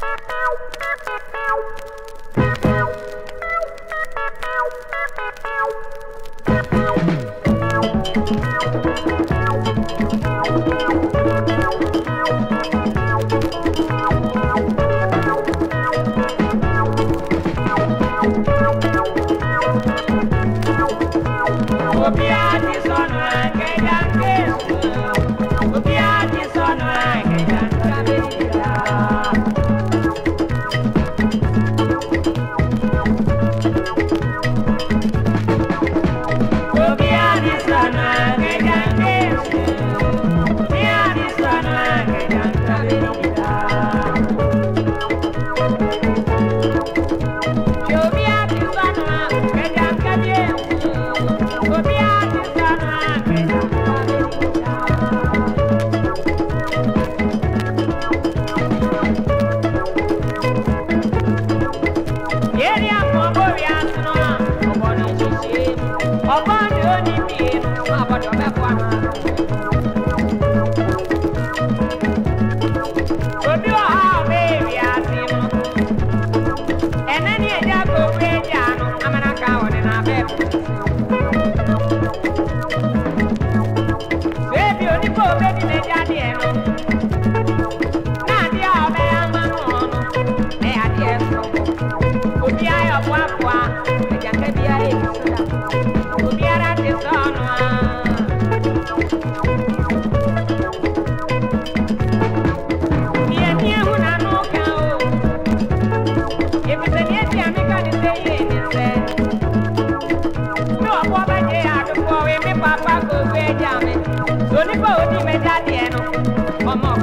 Thank you.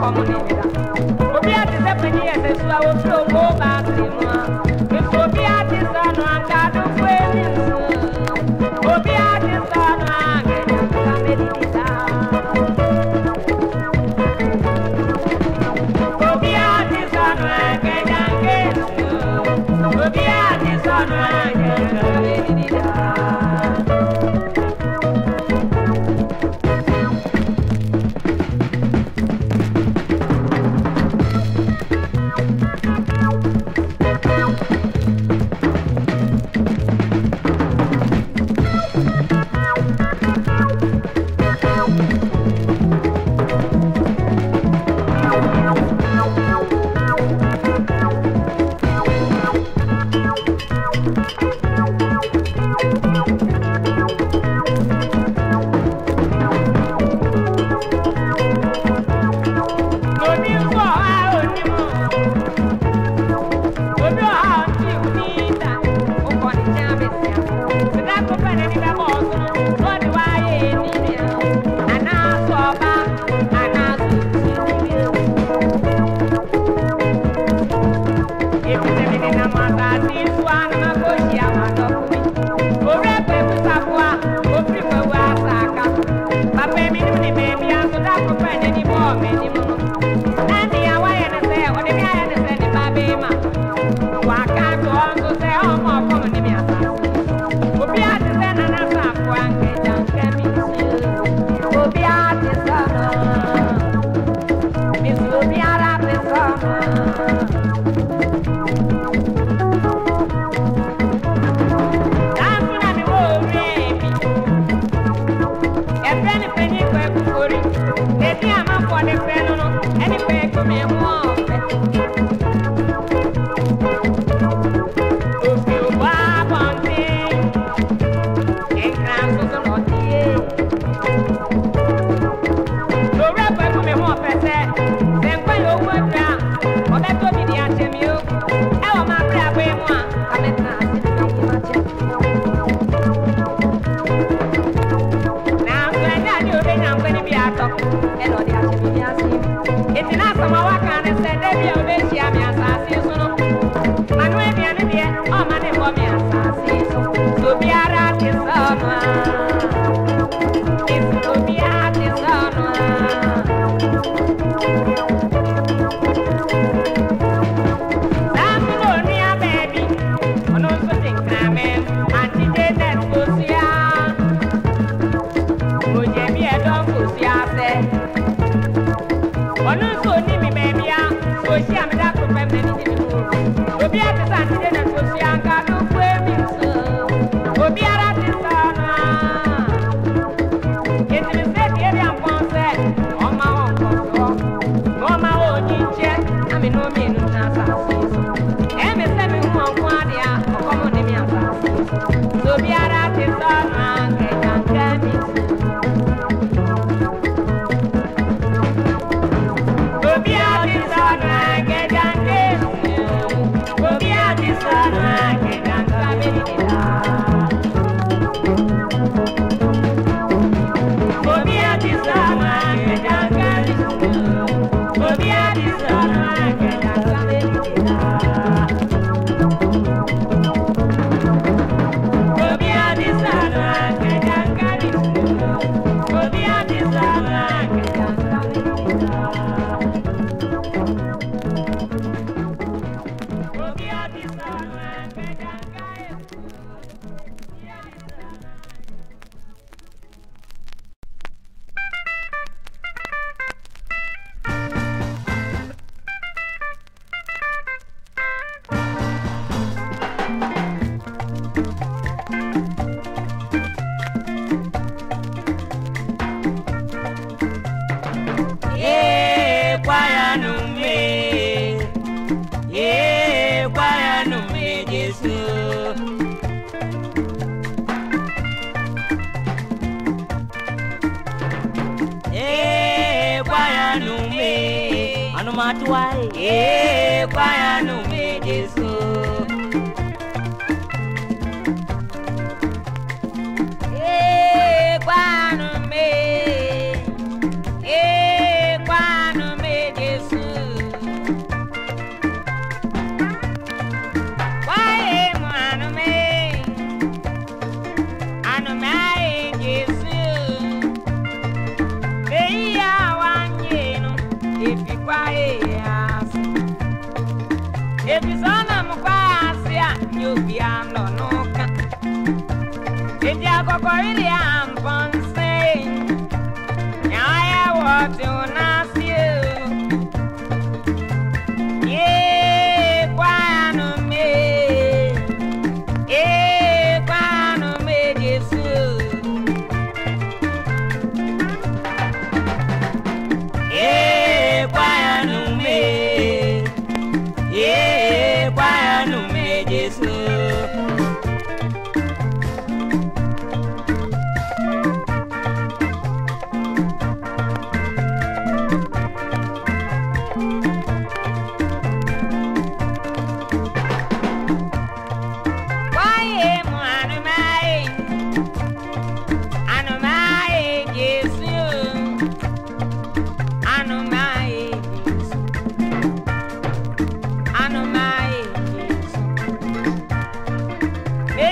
kɔmu ne nyina obi a te sɛ panyin yɛ sɛ suawo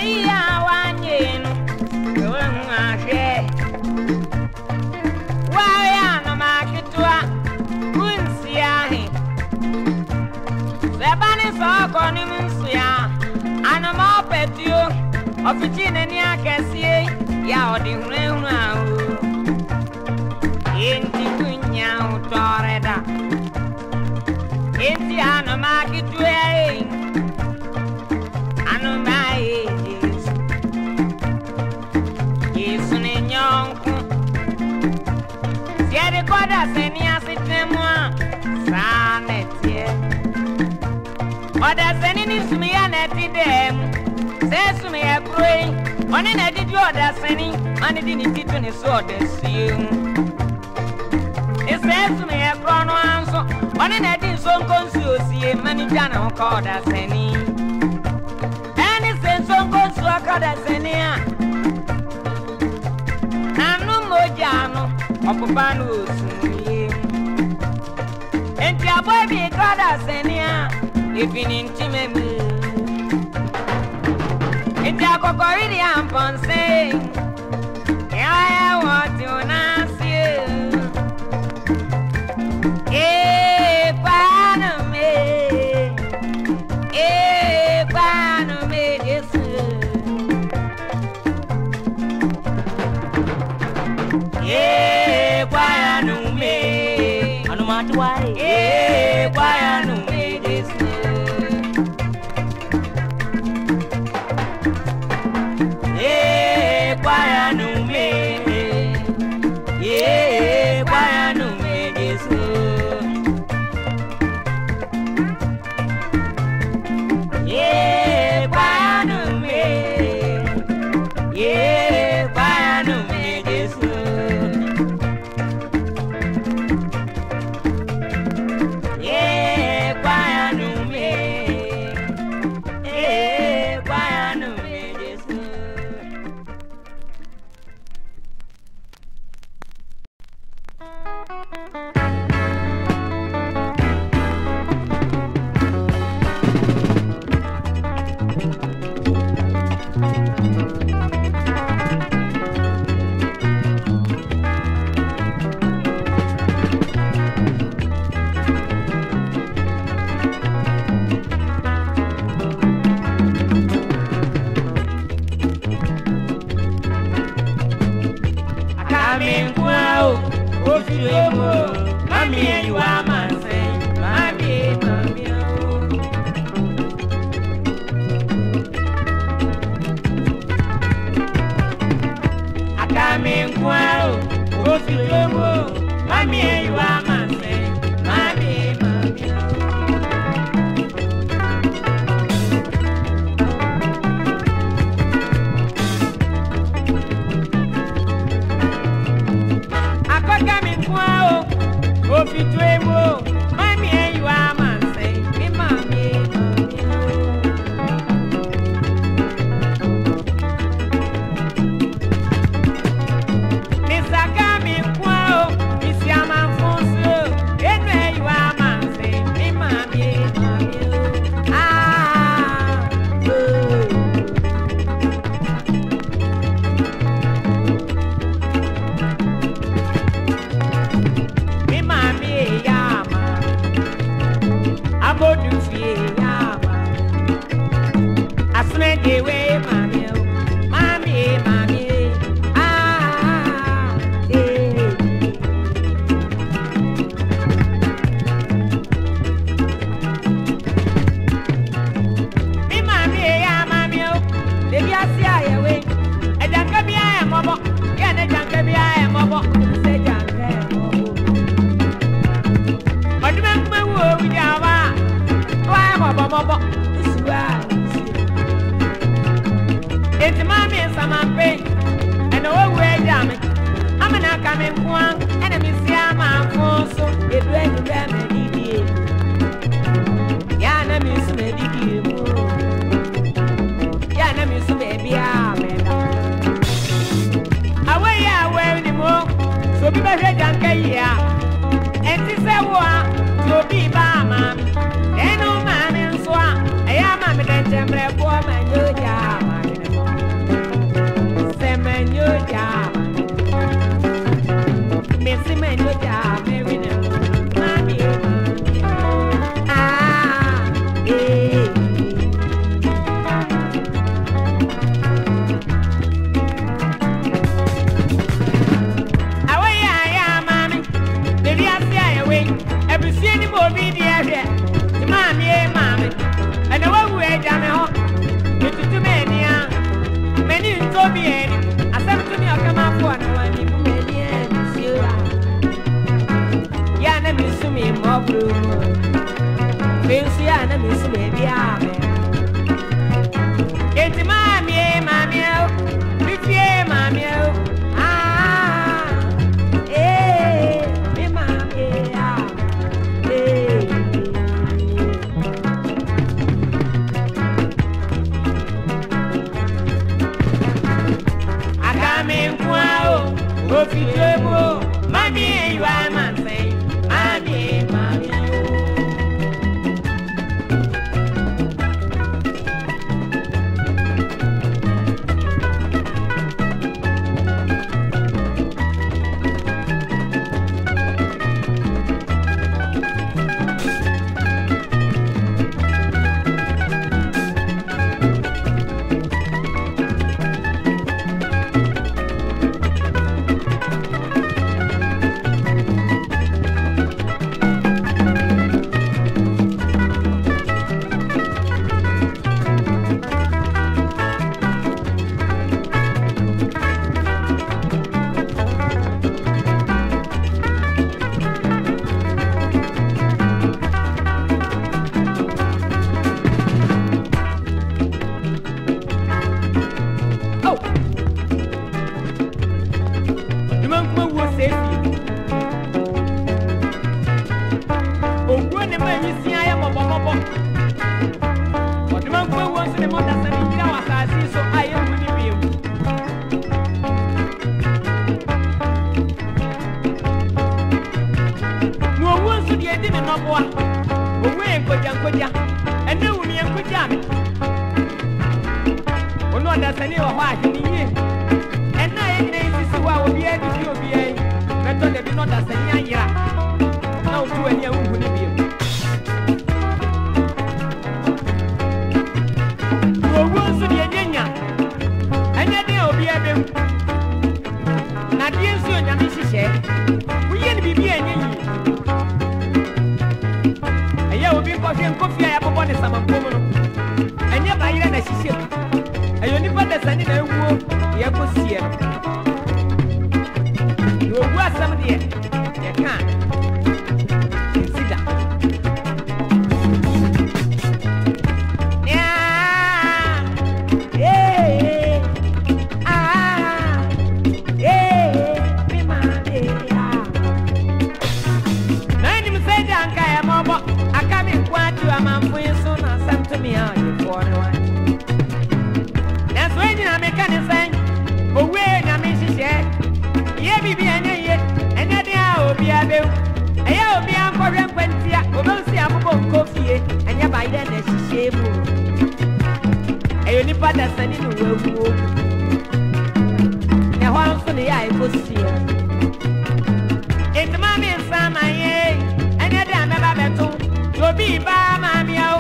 yeah. ne sumiya na ɛte dɛm sɛ sumiya kuro yi ɔne na adidi ɔda sani ɔne de ne ti to ne so ɔda sie mu sɛ sumiya kuro no nso ɔne na ɛde nsonko nsuo sie ma ne gya ne ho kɔ ɔda sani ɛne e sɛ nsonko nsuo kɔ ɔda sani a ano mogya no ɔpopa no osumiye e nti abɔ bi kɔ ɔda sani a efinintimimu. Ètè àkọ́kọ́ rí ni à ń pọ̀ ń sè é, ìhà ẹ̀wọ̀ tí ó náà. profitez-vous. bá dẹ̀sẹ̀ nínú ìwé ewu ẹ̀họ́ nso ni yà ẹ̀kọ́ sí ẹ̀. ìtumọ̀ mi nsán máa yẹ ẹni ẹ̀dẹ̀ àmẹ́bà bẹ̀ tó tòbí ìbá maami ẹ̀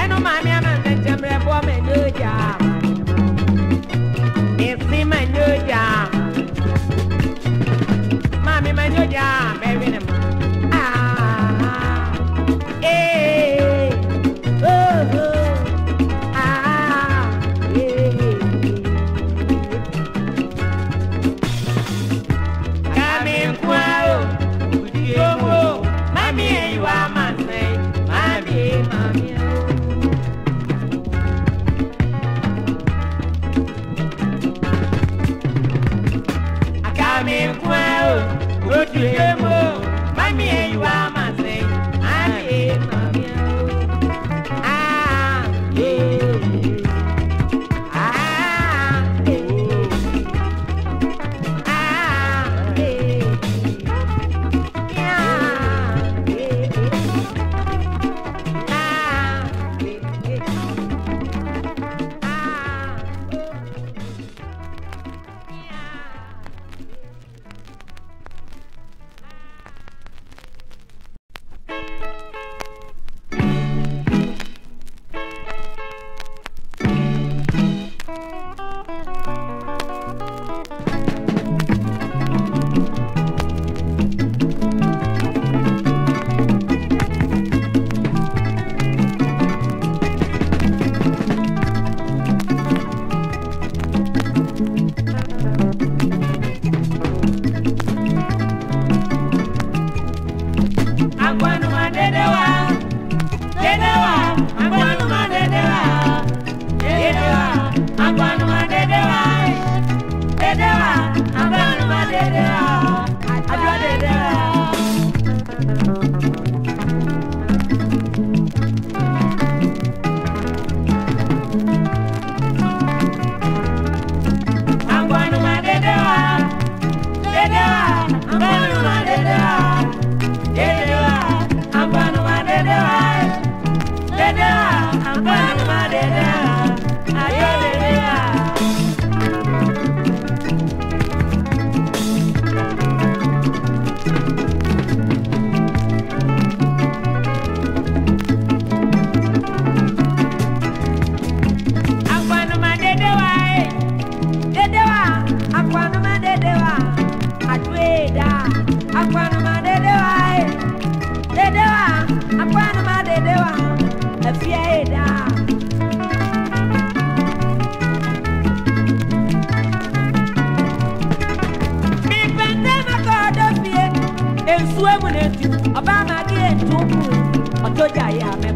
ẹnu maami ẹ̀ máa ń tẹ̀jẹ̀ mìíràn bọ́ mẹ́ ní ọjà ìsín mẹ́ ní ọjà maami mẹ́ ní ọjà Go to Mami, you are Yeah. ọba amagi ètò òkú ọjọ́ jà yà mẹ́kọ̀ọ́.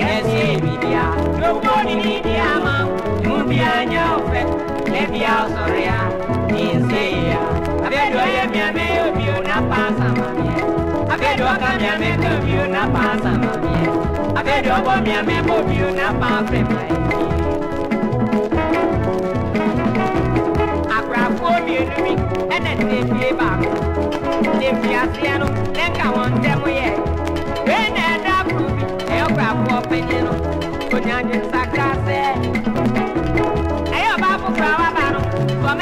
yɛsi ebidia lobo ni ni di ama mu bi anya ofe, ne bi asɔria ni nse ya abɛdo yɛ miame obi o na pa sama miɛ abɛdo ɔka miame ka obi o na pa sama miɛ abɛdo ɔbɔ miame ka obi o na pa afɛ ma yi. akorafoɔ mienu mi ɛna tebie baako tebie aseɛ no lɛnka wɔn ntɛm yɛ.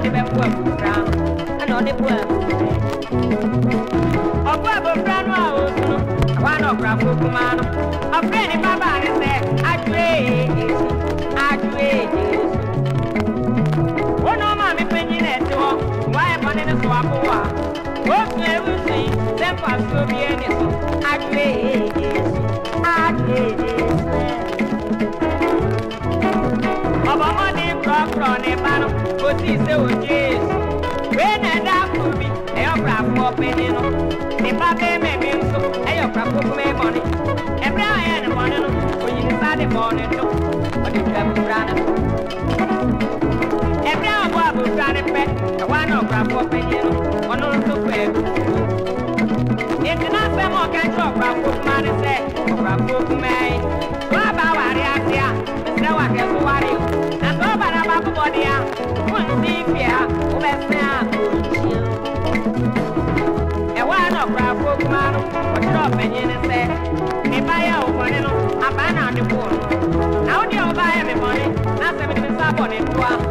ɔde bɛpo abofra ɛna ɔde po abofra ɔpo abofra no a ɔso no ɛhɔ ana ɔkorafo kumaa no ɔfrɛ ne babaa ne sɛ adwe yesu adwe yesu wɔn ɔma me panyin na ɛte hɔ wɔayɛ bɔne ne so aboa wɔfiri ewu so yi sɛ mfa so bi ani so adwe yesu ọ̀rọ̀ ní bánú kò tí ì ṣe òjì èṣù. Wéènì ẹ̀dá kù mí, ẹ̀yọ́ fura fún ọ̀pẹ nínú. Nípa bẹ́ẹ̀ mẹ́mí ń sùn, ẹ̀yọ́ fura fún fún mẹ́mọ́ ni. Ẹ̀bí ayé ni mọ́ nínú, òyìn ní sáà ni mọ́ ni tó. Ọdún ìjọba ìfura ni. Ẹ̀bí àwọn ọ̀bọ̀ àbòfura ni pẹ́, ẹ̀wá náà fura fún ọ̀pẹ nínú. con el cuadro.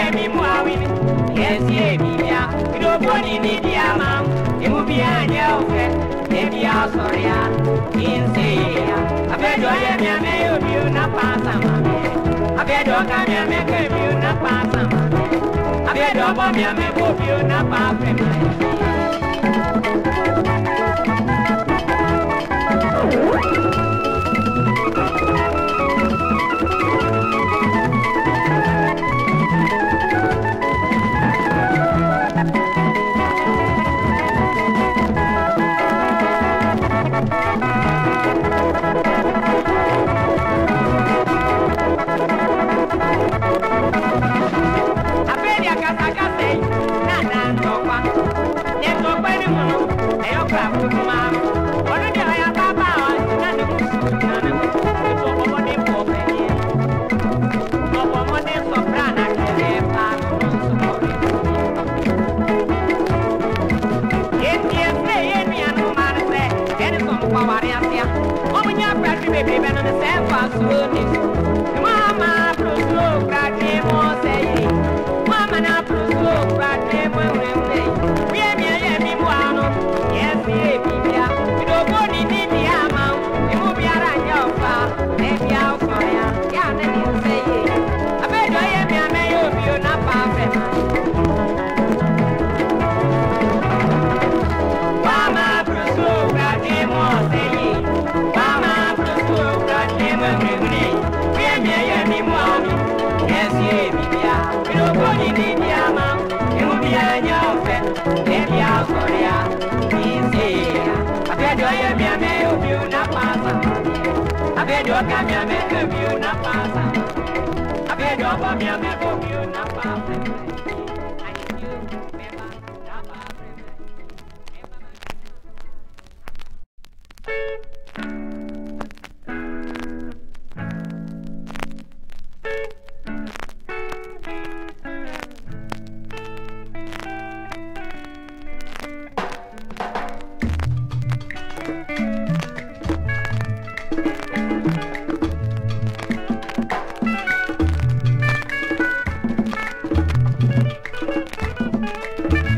bia mi mu awin yesi ebi bia kidobo ni ni di ama emu bia nye ofe ebi asori ya kinse ya abedo ye mi ame yo bi o na pa sama mi abedo ka mi ame ke bi o na pa sama mi abedo bo mi ame bo bi o na pa fe mi. password is mi ameke mi una pasa. Abia joba mi ameke thank you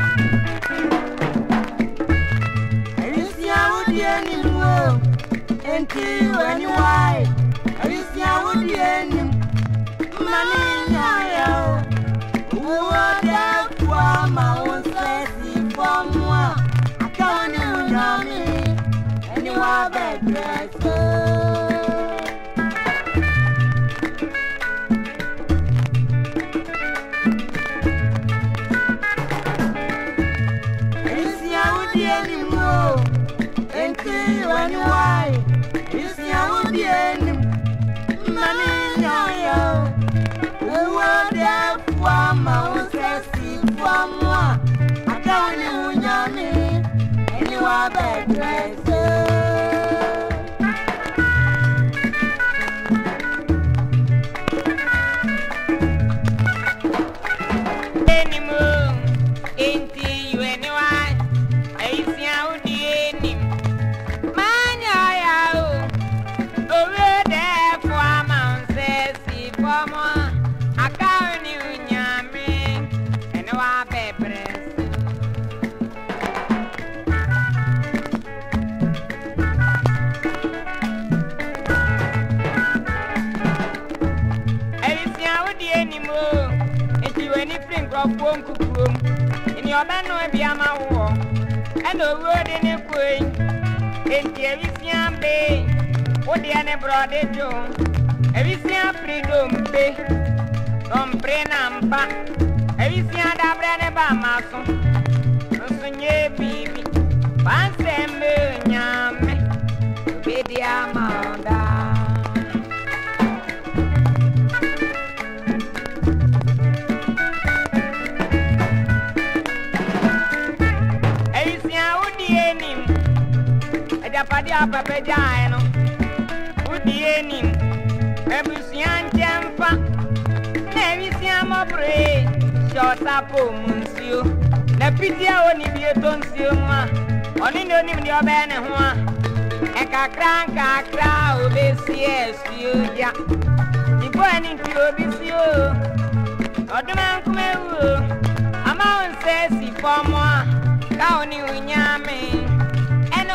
bed rest. nkurɔfoɔ nkukurom nea ɔbɛno bi ama woɔ ɛna owuo de ne koe enti awisia bee wodeɛ ne borɔde dwoo awisia piri dompe dɔmpere na mpa awisia dabrɛ ne ba ama so nso nyɛ biribi bansɛ mmee nyame obi de ama ɔda ya papa gyae no wodie nim abusua nkyɛ mfa na awisia mmɔboree hyɛ ɔsapo mu nsuo na piti a ɔni bie tɔ nsuo mu ne onim deɛ ɔbɛyɛ ne ho a ɛkakra nkakra a obesie asuo ya ibo ani nti obi si o ɔdoma nkoma ewu o ama wo nsa esi fɔm a ka wo ne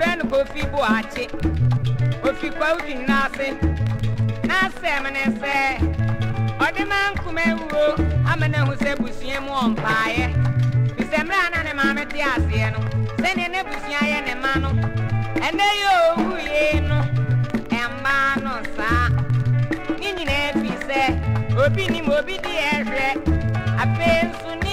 frɛ no o boakye ofi kwawdi nwunu ase na asɛm ne sɛ ɔde ma nkoma wuo ama no ahu sɛ busua mu ɔmpaeɛ fisɛ mmerɛ a na ne maame te aseɛ no sɛneɛ ne busua yɛ ne ma no yo yɛ owuye no ɛmmaa no saa ne nyinaa fi sɛ obi nim obi de ɛhwɛ afei nso ne